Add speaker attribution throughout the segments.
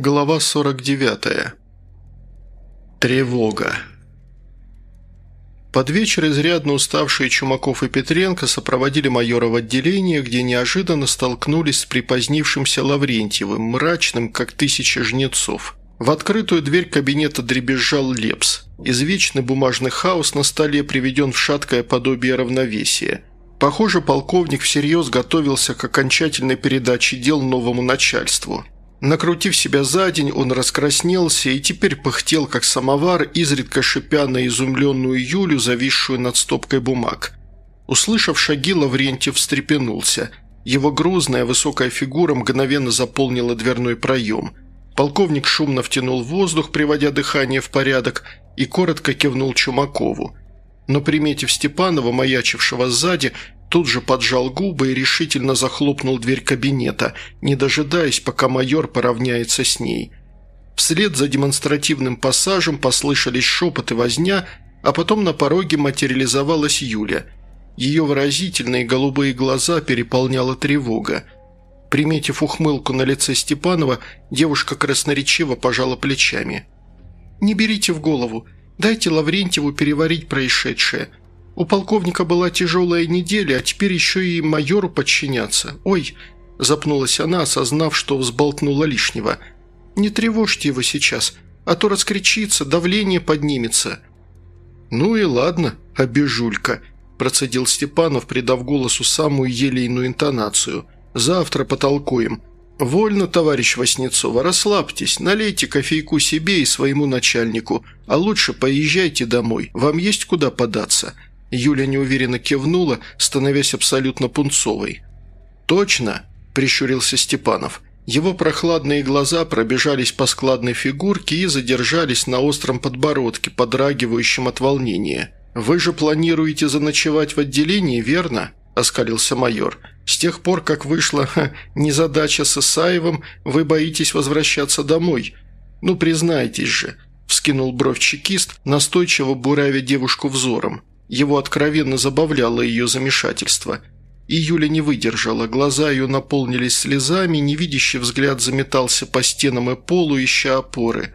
Speaker 1: Глава 49. Тревога. Под вечер изрядно уставшие Чумаков и Петренко сопроводили майора в отделение, где неожиданно столкнулись с припозднившимся Лаврентьевым, мрачным, как тысяча жнецов. В открытую дверь кабинета дребезжал Лепс. Извечный бумажный хаос на столе приведен в шаткое подобие равновесия. Похоже, полковник всерьез готовился к окончательной передаче дел новому начальству – Накрутив себя за день, он раскраснелся и теперь пыхтел, как самовар, изредка шипя на изумленную Юлю, зависшую над стопкой бумаг. Услышав шаги, Лаврентьев встрепенулся. Его грузная высокая фигура мгновенно заполнила дверной проем. Полковник шумно втянул воздух, приводя дыхание в порядок, и коротко кивнул Чумакову. Но, приметив Степанова, маячившего сзади, Тут же поджал губы и решительно захлопнул дверь кабинета, не дожидаясь, пока майор поравняется с ней. Вслед за демонстративным пассажем послышались шепоты возня, а потом на пороге материализовалась Юля. Ее выразительные голубые глаза переполняла тревога. Приметив ухмылку на лице Степанова, девушка красноречиво пожала плечами. «Не берите в голову. Дайте Лаврентьеву переварить происшедшее. У полковника была тяжелая неделя, а теперь еще и майору подчиняться. Ой!» – запнулась она, осознав, что взболтнула лишнего. «Не тревожьте его сейчас, а то раскричится, давление поднимется». «Ну и ладно, обижулька», – процедил Степанов, придав голосу самую елейную интонацию. «Завтра потолкуем». «Вольно, товарищ Васнецова, расслабьтесь, налейте кофейку себе и своему начальнику, а лучше поезжайте домой, вам есть куда податься. Юля неуверенно кивнула, становясь абсолютно пунцовой. «Точно?» – прищурился Степанов. Его прохладные глаза пробежались по складной фигурке и задержались на остром подбородке, подрагивающем от волнения. «Вы же планируете заночевать в отделении, верно?» – оскалился майор. «С тех пор, как вышла ха, незадача с Исаевым, вы боитесь возвращаться домой. Ну, признайтесь же», – вскинул бровь чекист, настойчиво буравя девушку взором. Его откровенно забавляло ее замешательство. И Юля не выдержала, глаза ее наполнились слезами, невидящий взгляд заметался по стенам и полу, ища опоры.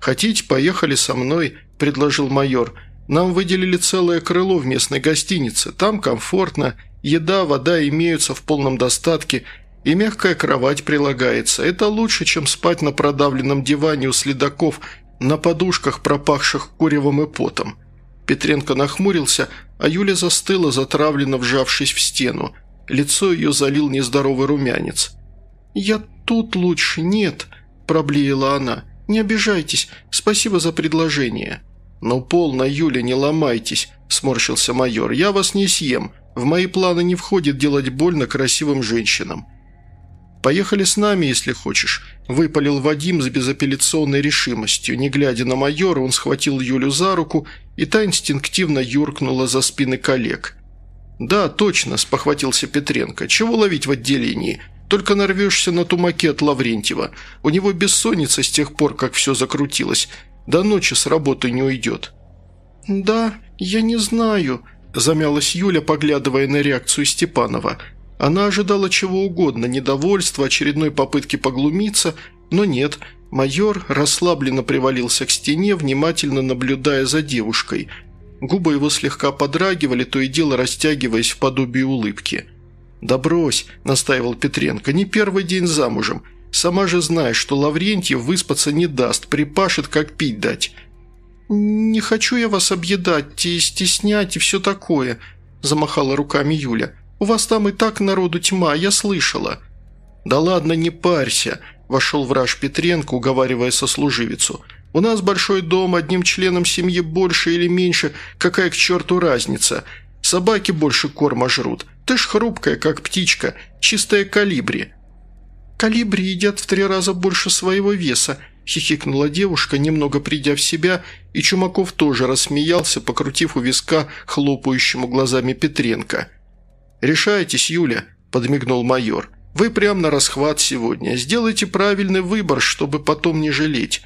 Speaker 1: «Хотите, поехали со мной?» – предложил майор. «Нам выделили целое крыло в местной гостинице. Там комфортно, еда, вода имеются в полном достатке, и мягкая кровать прилагается. Это лучше, чем спать на продавленном диване у следаков на подушках, пропахших куревом и потом». Петренко нахмурился, а Юля застыла, затравленно вжавшись в стену. Лицо ее залил нездоровый румянец. «Я тут лучше, нет», – проблеяла она. «Не обижайтесь, спасибо за предложение». «Ну, полно, Юля, не ломайтесь», – сморщился майор. «Я вас не съем. В мои планы не входит делать больно красивым женщинам». «Поехали с нами, если хочешь», – выпалил Вадим с безапелляционной решимостью. Не глядя на майора, он схватил Юлю за руку, и та инстинктивно юркнула за спины коллег. «Да, точно», – спохватился Петренко. «Чего ловить в отделении? Только нарвешься на тумаке от Лаврентьева. У него бессонница с тех пор, как все закрутилось. До ночи с работы не уйдет». «Да, я не знаю», – замялась Юля, поглядывая на реакцию Степанова – она ожидала чего угодно, недовольства, очередной попытки поглумиться, но нет. Майор расслабленно привалился к стене, внимательно наблюдая за девушкой. Губы его слегка подрагивали, то и дело растягиваясь в подобие улыбки. «Да брось», – настаивал Петренко, – «не первый день замужем. Сама же знаешь, что Лаврентьев выспаться не даст, припашет, как пить дать». «Не хочу я вас объедать и стеснять и все такое», – замахала руками Юля. У вас там и так народу тьма, я слышала». «Да ладно, не парься», – вошел враж Петренко, уговаривая сослуживицу. «У нас большой дом, одним членом семьи больше или меньше, какая к черту разница? Собаки больше корма жрут. Ты ж хрупкая, как птичка, чистая калибри». «Калибри едят в три раза больше своего веса», – хихикнула девушка, немного придя в себя, и Чумаков тоже рассмеялся, покрутив у виска хлопающему глазами Петренко – «Решайтесь, Юля», – подмигнул майор. «Вы прям на расхват сегодня. Сделайте правильный выбор, чтобы потом не жалеть».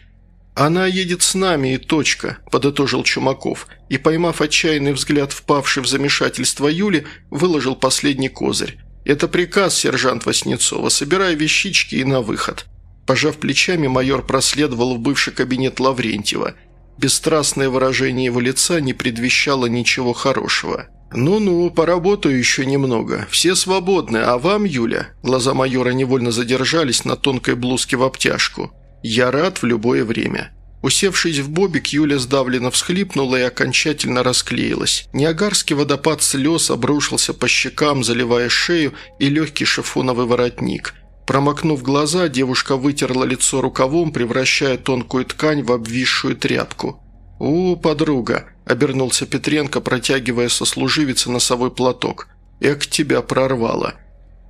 Speaker 1: «Она едет с нами и точка», – подытожил Чумаков, и, поймав отчаянный взгляд впавший в замешательство Юли, выложил последний козырь. «Это приказ, сержант Васнецова. Собирай вещички и на выход». Пожав плечами, майор проследовал в бывший кабинет Лаврентьева. Бесстрастное выражение его лица не предвещало ничего хорошего. «Ну-ну, поработаю еще немного. Все свободны, а вам, Юля?» Глаза майора невольно задержались на тонкой блузке в обтяжку. «Я рад в любое время». Усевшись в бобик, Юля сдавленно всхлипнула и окончательно расклеилась. Ниагарский водопад слез обрушился по щекам, заливая шею и легкий шифоновый воротник. Промокнув глаза, девушка вытерла лицо рукавом, превращая тонкую ткань в обвисшую тряпку. «У, подруга!» – обернулся Петренко, протягивая сослуживице носовой платок. «Эк, тебя прорвало!»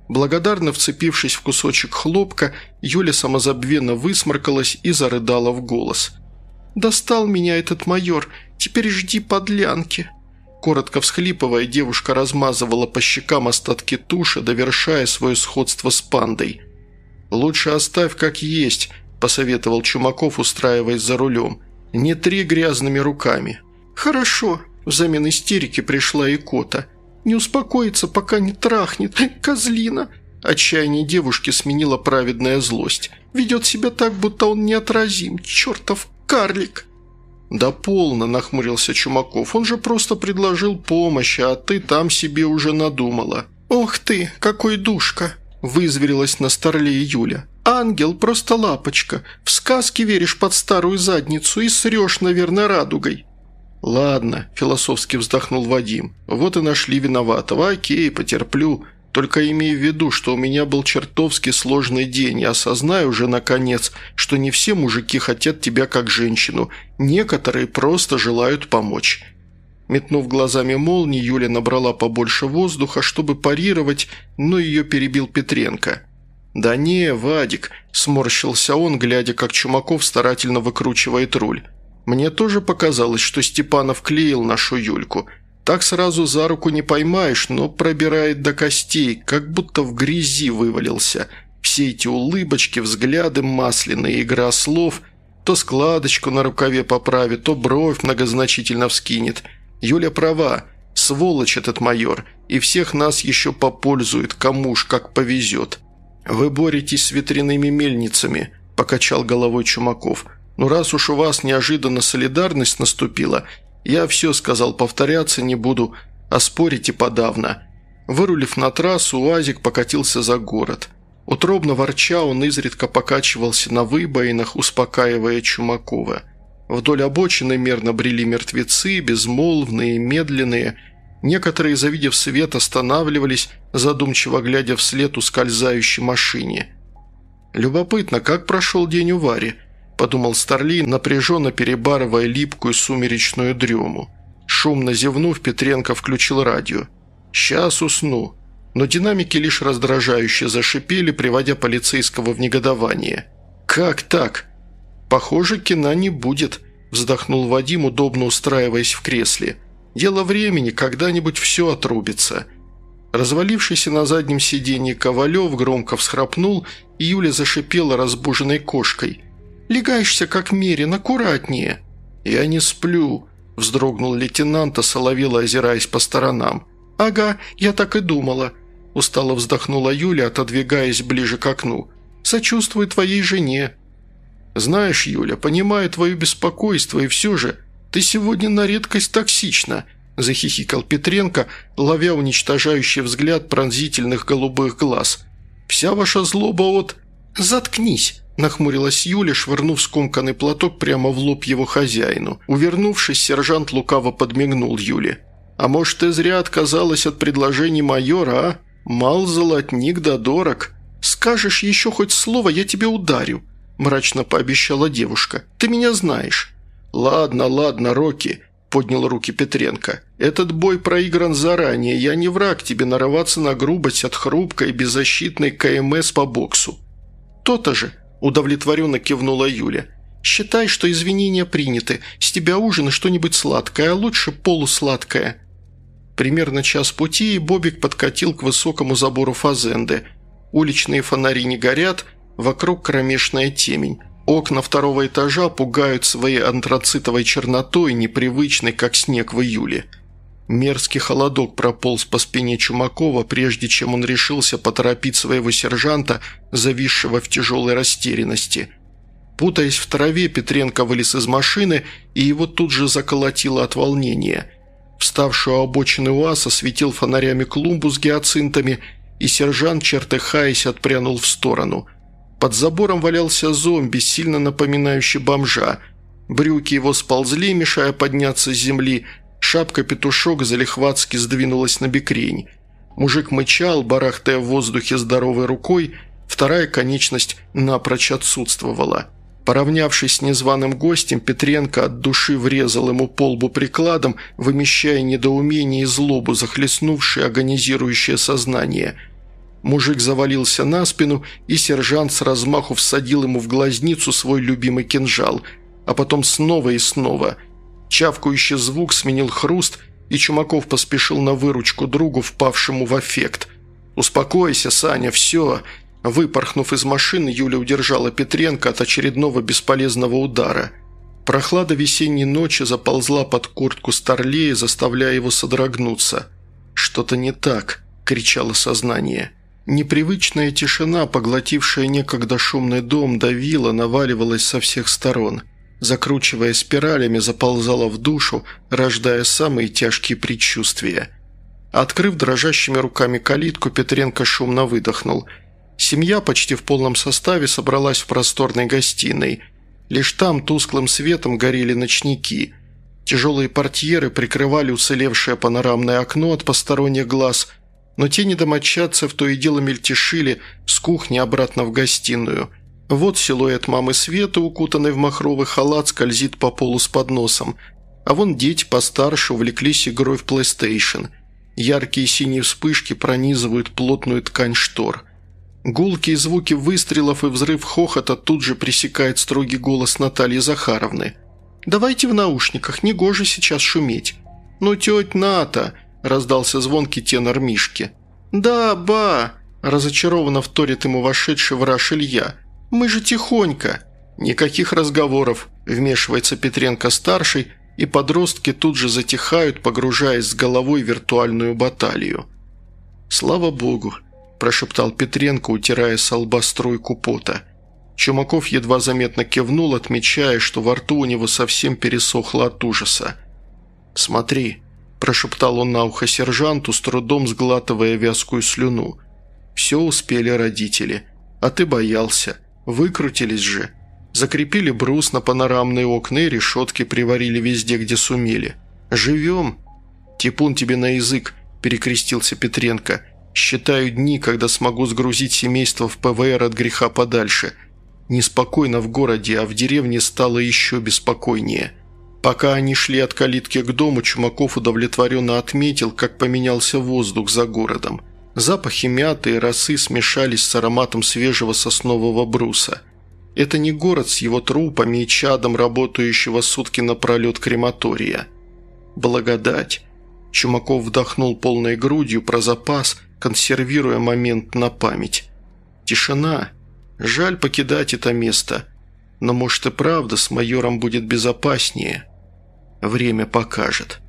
Speaker 1: Благодарно вцепившись в кусочек хлопка, Юля самозабвенно высморкалась и зарыдала в голос. «Достал меня этот майор, теперь жди подлянки». Коротко всхлипывая, девушка размазывала по щекам остатки туши, довершая свое сходство с пандой. «Лучше оставь как есть», – посоветовал Чумаков, устраиваясь за рулем. «Не три грязными руками». «Хорошо», – взамен истерики пришла и кота. «Не успокоится, пока не трахнет. Козлина!» Отчаяние девушки сменила праведная злость. «Ведет себя так, будто он неотразим. Чертов карлик!» «Да полно», – нахмурился Чумаков. «Он же просто предложил помощь, а ты там себе уже надумала». «Ох ты, какой душка!» – вызверилась на старле Юля. «Ангел, просто лапочка. В сказки веришь под старую задницу и срешь, наверное, радугой». «Ладно», – философски вздохнул Вадим. «Вот и нашли виноватого. Окей, потерплю. Только имей в виду, что у меня был чертовски сложный день, и осознай уже, наконец, что не все мужики хотят тебя как женщину, некоторые просто желают помочь». Метнув глазами молнии, Юля набрала побольше воздуха, чтобы парировать, но ее перебил Петренко. «Да не, Вадик», – сморщился он, глядя, как Чумаков старательно выкручивает руль. «Мне тоже показалось, что Степанов клеил нашу Юльку». Так сразу за руку не поймаешь, но пробирает до костей, как будто в грязи вывалился. Все эти улыбочки, взгляды масляные, игра слов. То складочку на рукаве поправит, то бровь многозначительно вскинет. Юля права. Сволочь этот майор. И всех нас еще попользует, кому ж как повезет. «Вы боретесь с ветряными мельницами», – покачал головой Чумаков. «Ну раз уж у вас неожиданно солидарность наступила, я все сказал, повторяться не буду, а спорить и подавно. Вырулив на трассу, УАЗик покатился за город. Утробно ворча, он изредка покачивался на выбоинах, успокаивая Чумакова. Вдоль обочины мерно брели мертвецы, безмолвные, медленные. Некоторые, завидев свет, останавливались, задумчиво глядя вслед ускользающей машине. Любопытно, как прошел день у Вари –– подумал Старлей, напряженно перебарывая липкую сумеречную дрему. Шумно зевнув, Петренко включил радио. «Сейчас усну». Но динамики лишь раздражающе зашипели, приводя полицейского в негодование. «Как так?» «Похоже, кино не будет», – вздохнул Вадим, удобно устраиваясь в кресле. «Дело времени, когда-нибудь все отрубится». Развалившийся на заднем сиденье Ковалев громко всхрапнул, и Юля зашипела разбуженной кошкой – Легаешься, как мерин, аккуратнее». «Я не сплю», – вздрогнул лейтенант, а соловела, озираясь по сторонам. «Ага, я так и думала», – устало вздохнула Юля, отодвигаясь ближе к окну. «Сочувствую твоей жене». «Знаешь, Юля, понимаю твое беспокойство, и все же ты сегодня на редкость токсична», – захихикал Петренко, ловя уничтожающий взгляд пронзительных голубых глаз. «Вся ваша злоба от...» «Заткнись!» Нахмурилась Юля, швырнув скомканный платок прямо в лоб его хозяину. Увернувшись, сержант лукаво подмигнул Юле. «А может, ты зря отказалась от предложений майора, а? Мал золотник да дорог. Скажешь еще хоть слово, я тебе ударю», – мрачно пообещала девушка. «Ты меня знаешь». «Ладно, ладно, Рокки», – поднял руки Петренко. «Этот бой проигран заранее. Я не враг тебе нарываться на грубость от хрупкой беззащитной КМС по боксу». «То-то же», Удовлетворенно кивнула Юля. «Считай, что извинения приняты. С тебя ужин и что-нибудь сладкое, а лучше полусладкое». Примерно час пути, и Бобик подкатил к высокому забору фазенды. Уличные фонари не горят, вокруг кромешная темень. Окна второго этажа пугают своей антрацитовой чернотой, непривычной, как снег в июле. Мерзкий холодок прополз по спине Чумакова, прежде чем он решился поторопить своего сержанта, зависшего в тяжелой растерянности. Путаясь в траве, Петренко вылез из машины, и его тут же заколотило от волнения. Вставшую у обочины УАЗ осветил фонарями клумбу с гиацинтами, и сержант, чертыхаясь, отпрянул в сторону. Под забором валялся зомби, сильно напоминающий бомжа. Брюки его сползли, мешая подняться с земли – Шапка-петушок залихватски сдвинулась на бекрень. Мужик мычал, барахтая в воздухе здоровой рукой, вторая конечность напрочь отсутствовала. Поравнявшись с незваным гостем, Петренко от души врезал ему полбу прикладом, вымещая недоумение и злобу, захлестнувшее агонизирующее сознание. Мужик завалился на спину, и сержант с размаху всадил ему в глазницу свой любимый кинжал, а потом снова и снова – Чавкающий звук сменил хруст, и Чумаков поспешил на выручку другу, впавшему в аффект. «Успокойся, Саня, все!» Выпорхнув из машины, Юля удержала Петренко от очередного бесполезного удара. Прохлада весенней ночи заползла под куртку Старлея, заставляя его содрогнуться. «Что-то не так!» – кричало сознание. Непривычная тишина, поглотившая некогда шумный дом, давила, наваливалась со всех сторон закручивая спиралями, заползала в душу, рождая самые тяжкие предчувствия. Открыв дрожащими руками калитку, Петренко шумно выдохнул. Семья почти в полном составе собралась в просторной гостиной. Лишь там тусклым светом горели ночники. Тяжелые портьеры прикрывали уцелевшее панорамное окно от посторонних глаз, но тени домочадцев то и дело мельтешили с кухни обратно в гостиную – вот силуэт мамы Светы, укутанный в махровый халат, скользит по полу с подносом. А вон дети постарше увлеклись игрой в PlayStation. Яркие синие вспышки пронизывают плотную ткань штор. Гулкие звуки выстрелов и взрыв хохота тут же пресекает строгий голос Натальи Захаровны. «Давайте в наушниках, негоже сейчас шуметь». «Ну, тетя Ната!» – раздался звонкий тенор Мишки. «Да, ба!» – разочарованно вторит ему вошедший враж Илья – «Мы же тихонько!» «Никаких разговоров», – вмешивается Петренко-старший, и подростки тут же затихают, погружаясь с головой в виртуальную баталию. «Слава богу», – прошептал Петренко, утирая с лба струйку пота. Чумаков едва заметно кивнул, отмечая, что во рту у него совсем пересохло от ужаса. «Смотри», – прошептал он на ухо сержанту, с трудом сглатывая вязкую слюну. «Все успели родители, а ты боялся». Выкрутились же. Закрепили брус на панорамные окна и решетки приварили везде, где сумели. Живем. Типун тебе на язык, перекрестился Петренко. Считаю дни, когда смогу сгрузить семейство в ПВР от греха подальше. Неспокойно в городе, а в деревне стало еще беспокойнее. Пока они шли от калитки к дому, Чумаков удовлетворенно отметил, как поменялся воздух за городом. Запахи мяты и росы смешались с ароматом свежего соснового бруса. Это не город с его трупами и чадом, работающего сутки напролет крематория. Благодать. Чумаков вдохнул полной грудью про запас, консервируя момент на память. Тишина. Жаль покидать это место. Но может и правда с майором будет безопаснее. Время покажет.